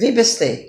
Vibestay